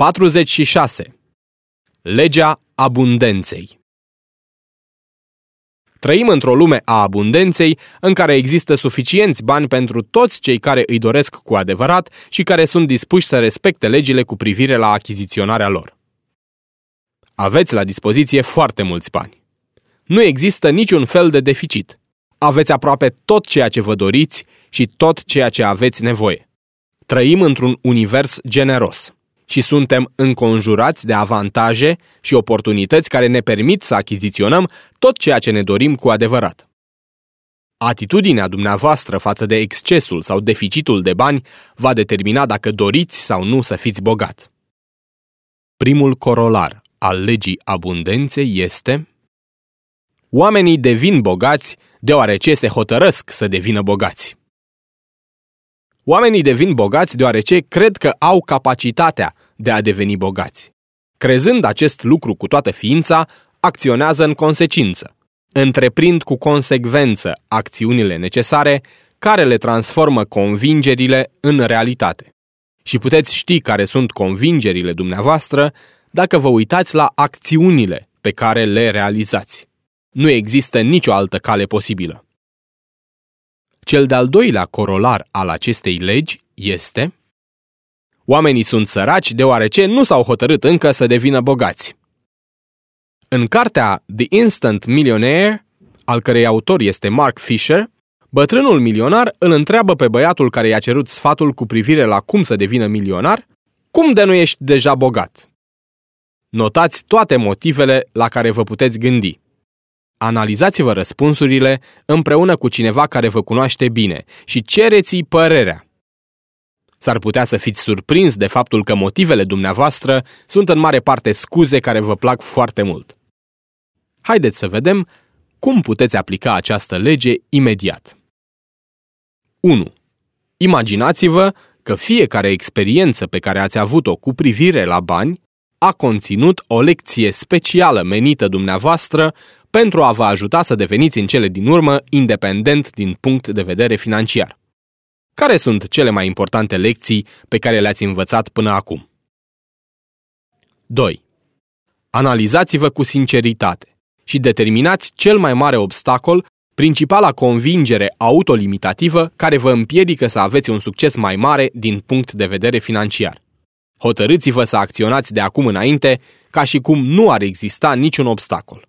46. Legea abundenței Trăim într-o lume a abundenței în care există suficienți bani pentru toți cei care îi doresc cu adevărat și care sunt dispuși să respecte legile cu privire la achiziționarea lor. Aveți la dispoziție foarte mulți bani. Nu există niciun fel de deficit. Aveți aproape tot ceea ce vă doriți și tot ceea ce aveți nevoie. Trăim într-un univers generos și suntem înconjurați de avantaje și oportunități care ne permit să achiziționăm tot ceea ce ne dorim cu adevărat. Atitudinea dumneavoastră față de excesul sau deficitul de bani va determina dacă doriți sau nu să fiți bogat. Primul corolar al legii abundenței este Oamenii devin bogați deoarece se hotărăsc să devină bogați. Oamenii devin bogați deoarece cred că au capacitatea de a deveni bogați. Crezând acest lucru cu toată ființa, acționează în consecință. Întreprind cu consecvență acțiunile necesare care le transformă convingerile în realitate. Și puteți ști care sunt convingerile dumneavoastră dacă vă uitați la acțiunile pe care le realizați. Nu există nicio altă cale posibilă. Cel de-al doilea corolar al acestei legi este Oamenii sunt săraci deoarece nu s-au hotărât încă să devină bogați. În cartea The Instant Millionaire, al cărei autor este Mark Fisher, bătrânul milionar îl întreabă pe băiatul care i-a cerut sfatul cu privire la cum să devină milionar, cum de nu ești deja bogat? Notați toate motivele la care vă puteți gândi. Analizați-vă răspunsurile împreună cu cineva care vă cunoaște bine și cereți-i părerea. S-ar putea să fiți surprins de faptul că motivele dumneavoastră sunt în mare parte scuze care vă plac foarte mult. Haideți să vedem cum puteți aplica această lege imediat. 1. Imaginați-vă că fiecare experiență pe care ați avut-o cu privire la bani a conținut o lecție specială menită dumneavoastră pentru a vă ajuta să deveniți în cele din urmă independent din punct de vedere financiar. Care sunt cele mai importante lecții pe care le-ați învățat până acum? 2. Analizați-vă cu sinceritate și determinați cel mai mare obstacol, principala convingere autolimitativă care vă împiedică să aveți un succes mai mare din punct de vedere financiar. Hotărâți-vă să acționați de acum înainte ca și cum nu ar exista niciun obstacol.